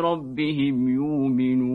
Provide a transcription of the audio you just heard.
ربهم يؤمنون